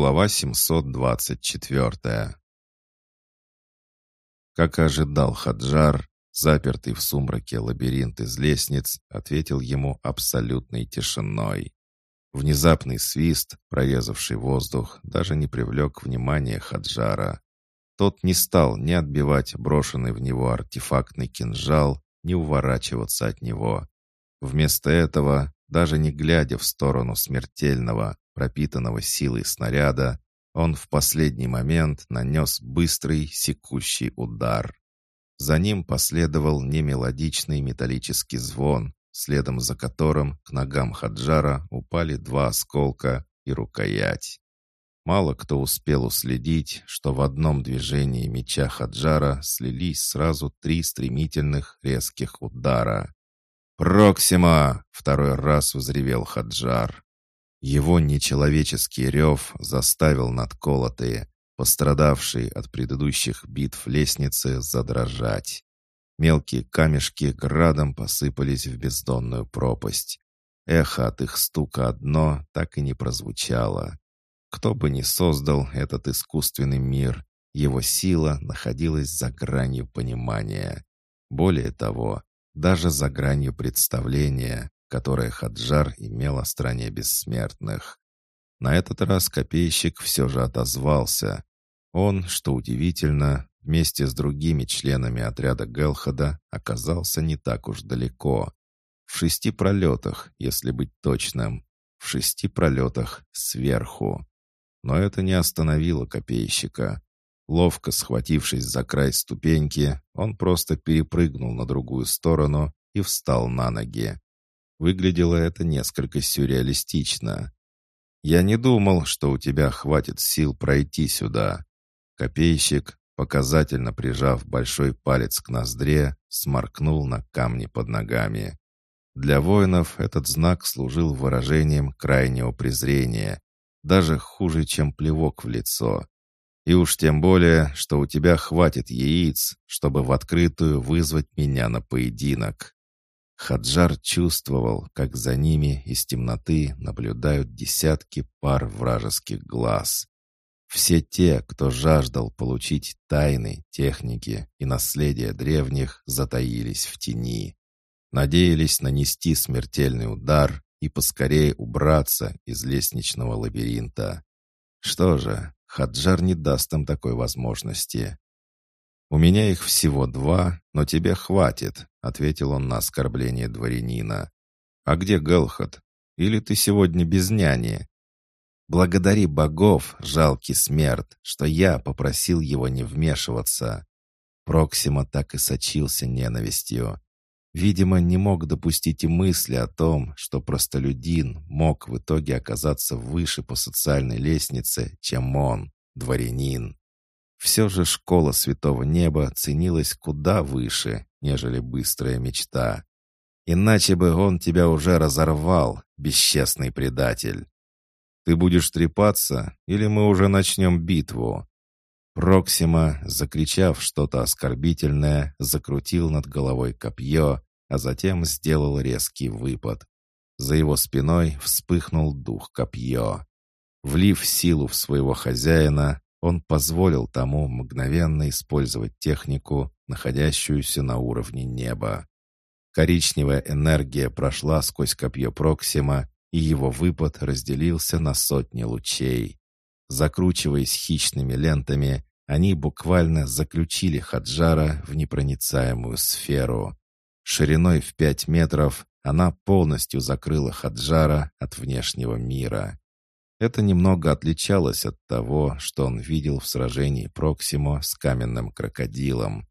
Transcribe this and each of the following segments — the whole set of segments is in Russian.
Глава 724 Как ожидал Хаджар, запертый в сумраке лабиринт из лестниц, ответил ему абсолютной тишиной. Внезапный свист, прорезавший воздух, даже не привлек внимания Хаджара. Тот не стал ни отбивать брошенный в него артефактный кинжал, ни уворачиваться от него. Вместо этого, даже не глядя в сторону смертельного, пропитанного силой снаряда, он в последний момент нанес быстрый секущий удар. За ним последовал немелодичный металлический звон, следом за которым к ногам Хаджара упали два осколка и рукоять. Мало кто успел уследить, что в одном движении меча Хаджара слились сразу три стремительных резких удара. «Проксима!» — второй раз взревел Хаджар. Его нечеловеческий рев заставил надколотые, пострадавшие от предыдущих битв лестницы, задрожать. Мелкие камешки градом посыпались в бездонную пропасть. Эхо от их стука одно так и не прозвучало. Кто бы ни создал этот искусственный мир, его сила находилась за гранью понимания. Более того, даже за гранью представления, которое Хаджар имел о стране бессмертных. На этот раз копейщик все же отозвался. Он, что удивительно, вместе с другими членами отряда Гелхада оказался не так уж далеко. В шести пролетах, если быть точным. В шести пролетах сверху. Но это не остановило копейщика. Ловко схватившись за край ступеньки, он просто перепрыгнул на другую сторону и встал на ноги. Выглядело это несколько сюрреалистично. «Я не думал, что у тебя хватит сил пройти сюда». Копейщик, показательно прижав большой палец к ноздре, сморкнул на камни под ногами. Для воинов этот знак служил выражением крайнего презрения, даже хуже, чем плевок в лицо. И уж тем более, что у тебя хватит яиц, чтобы в открытую вызвать меня на поединок. Хаджар чувствовал, как за ними из темноты наблюдают десятки пар вражеских глаз. Все те, кто жаждал получить тайны, техники и наследие древних, затаились в тени. Надеялись нанести смертельный удар и поскорее убраться из лестничного лабиринта. Что же, Хаджар не даст им такой возможности. «У меня их всего два, но тебе хватит», — ответил он на оскорбление дворянина. «А где Гелхот? Или ты сегодня без няни?» «Благодари богов, жалкий смерть, что я попросил его не вмешиваться». Проксима так и сочился ненавистью. Видимо, не мог допустить и мысли о том, что простолюдин мог в итоге оказаться выше по социальной лестнице, чем он, дворянин. Все же школа Святого Неба ценилась куда выше, нежели быстрая мечта. Иначе бы он тебя уже разорвал, бесчестный предатель. Ты будешь трепаться, или мы уже начнем битву?» Проксима, закричав что-то оскорбительное, закрутил над головой копье, а затем сделал резкий выпад. За его спиной вспыхнул дух копье. Влив силу в своего хозяина, он позволил тому мгновенно использовать технику, находящуюся на уровне неба. Коричневая энергия прошла сквозь копье Проксима, и его выпад разделился на сотни лучей. Закручиваясь хищными лентами, они буквально заключили Хаджара в непроницаемую сферу. Шириной в пять метров она полностью закрыла Хаджара от внешнего мира. Это немного отличалось от того, что он видел в сражении Проксимо с каменным крокодилом.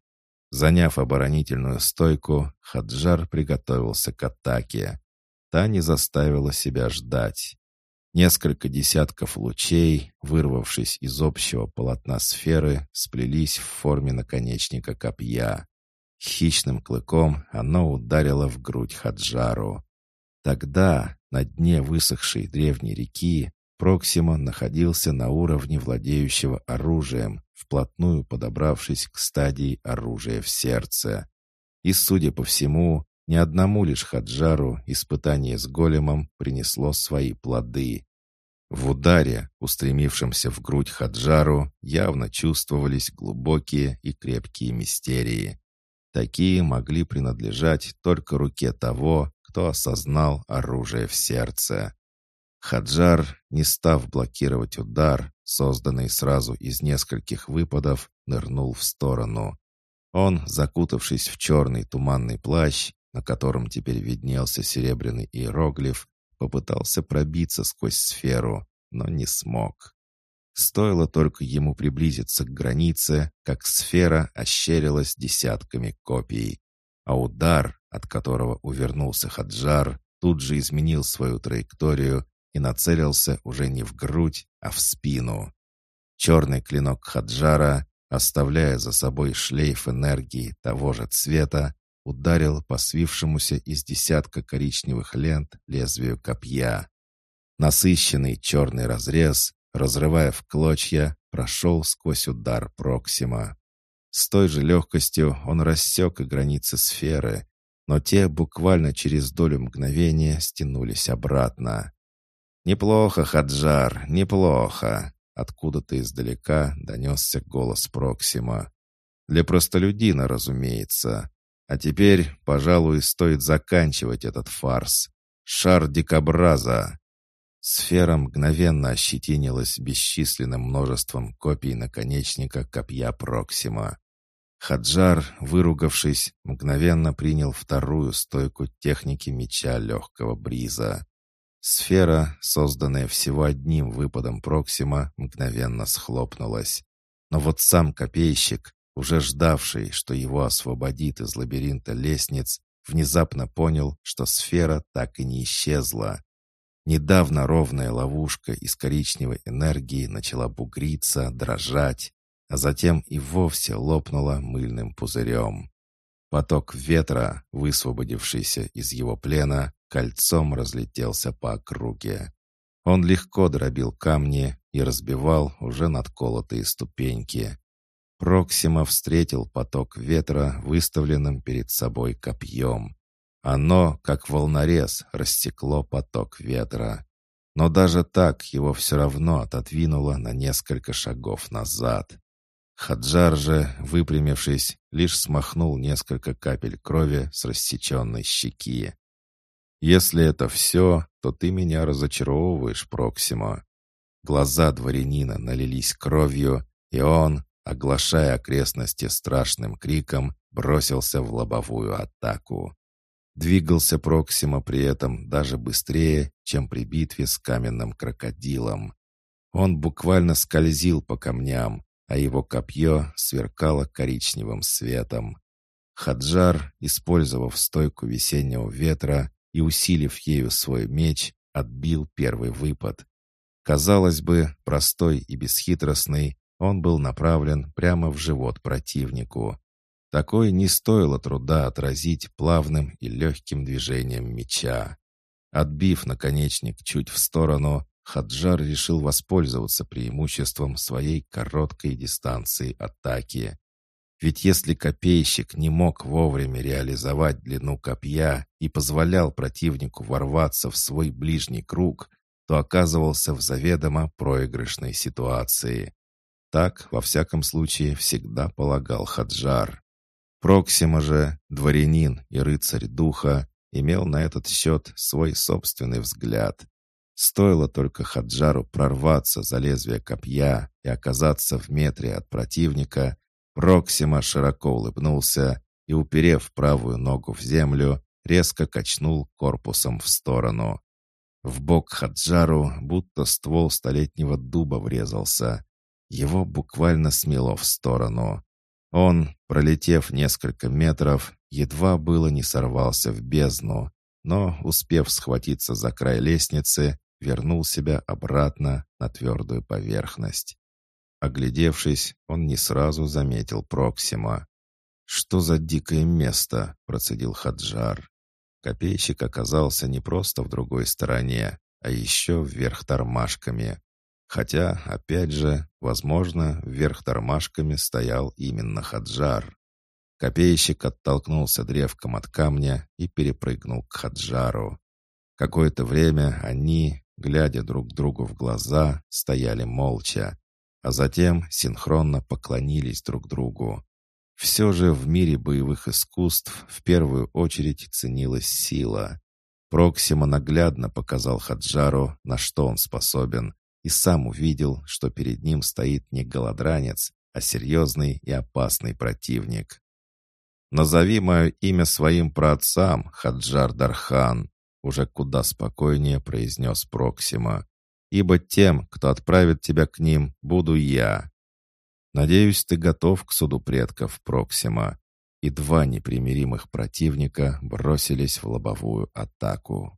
Заняв оборонительную стойку, Хаджар приготовился к атаке. Та не заставила себя ждать. Несколько десятков лучей, вырвавшись из общего полотна сферы, сплелись в форме наконечника копья. Хищным клыком оно ударило в грудь Хаджару. Тогда, на дне высохшей древней реки, Проксима находился на уровне владеющего оружием, вплотную подобравшись к стадии оружия в сердце. И, судя по всему, ни одному лишь Хаджару испытание с големом принесло свои плоды. В ударе, устремившемся в грудь Хаджару, явно чувствовались глубокие и крепкие мистерии. Такие могли принадлежать только руке того, кто осознал оружие в сердце. Хаджар, не став блокировать удар, созданный сразу из нескольких выпадов, нырнул в сторону. Он, закутавшись в черный туманный плащ, на котором теперь виднелся серебряный иероглиф, попытался пробиться сквозь сферу, но не смог. Стоило только ему приблизиться к границе, как сфера ощерилась десятками копий, а удар, от которого увернулся Хаджар, тут же изменил свою траекторию и нацелился уже не в грудь, а в спину. Черный клинок Хаджара, оставляя за собой шлейф энергии того же цвета, ударил по свившемуся из десятка коричневых лент лезвию копья. Насыщенный черный разрез, разрывая в клочья, прошел сквозь удар Проксима. С той же легкостью он рассек и границы сферы, но те буквально через долю мгновения стянулись обратно. «Неплохо, Хаджар, неплохо!» Откуда-то издалека донесся голос Проксима. «Для простолюдина, разумеется. А теперь, пожалуй, стоит заканчивать этот фарс. Шар дикобраза. Сфера мгновенно ощетинилась бесчисленным множеством копий наконечника копья Проксима. Хаджар, выругавшись, мгновенно принял вторую стойку техники меча легкого бриза. Сфера, созданная всего одним выпадом Проксима, мгновенно схлопнулась. Но вот сам копейщик, уже ждавший, что его освободит из лабиринта лестниц, внезапно понял, что сфера так и не исчезла. Недавно ровная ловушка из коричневой энергии начала бугриться, дрожать, а затем и вовсе лопнула мыльным пузырем. Поток ветра, высвободившийся из его плена, кольцом разлетелся по округе. Он легко дробил камни и разбивал уже надколотые ступеньки. Проксима встретил поток ветра, выставленным перед собой копьем. Оно, как волнорез, растекло поток ветра. Но даже так его все равно отодвинуло на несколько шагов назад. Хаджар же, выпрямившись, лишь смахнул несколько капель крови с рассеченной щеки. «Если это все, то ты меня разочаровываешь, Проксимо». Глаза дворянина налились кровью, и он, оглашая окрестности страшным криком, бросился в лобовую атаку. Двигался Проксима при этом даже быстрее, чем при битве с каменным крокодилом. Он буквально скользил по камням, а его копье сверкало коричневым светом. Хаджар, использовав стойку весеннего ветра и усилив ею свой меч, отбил первый выпад. Казалось бы, простой и бесхитростный, он был направлен прямо в живот противнику. Такой не стоило труда отразить плавным и легким движением меча. Отбив наконечник чуть в сторону, Хаджар решил воспользоваться преимуществом своей короткой дистанции атаки. Ведь если копейщик не мог вовремя реализовать длину копья и позволял противнику ворваться в свой ближний круг, то оказывался в заведомо проигрышной ситуации. Так, во всяком случае, всегда полагал Хаджар. Проксима же, дворянин и рыцарь духа, имел на этот счет свой собственный взгляд. Стоило только Хаджару прорваться за лезвие копья и оказаться в метре от противника, Проксима широко улыбнулся и, уперев правую ногу в землю, резко качнул корпусом в сторону. В бок Хаджару будто ствол столетнего дуба врезался. Его буквально смело в сторону. Он, пролетев несколько метров, едва было не сорвался в бездну, но, успев схватиться за край лестницы, вернул себя обратно на твердую поверхность. Оглядевшись, он не сразу заметил Проксима. «Что за дикое место?» — процедил Хаджар. Копейщик оказался не просто в другой стороне, а еще вверх тормашками. Хотя, опять же, возможно, вверх тормашками стоял именно Хаджар. Копейщик оттолкнулся древком от камня и перепрыгнул к Хаджару. Какое-то время они, глядя друг другу в глаза, стояли молча, а затем синхронно поклонились друг другу. Все же в мире боевых искусств в первую очередь ценилась сила. Проксима наглядно показал Хаджару, на что он способен, и сам увидел, что перед ним стоит не голодранец, а серьезный и опасный противник. «Назови мое имя своим праотцам, Хаджар Дархан», уже куда спокойнее произнес Проксима. «Ибо тем, кто отправит тебя к ним, буду я». «Надеюсь, ты готов к суду предков, Проксима». И два непримиримых противника бросились в лобовую атаку.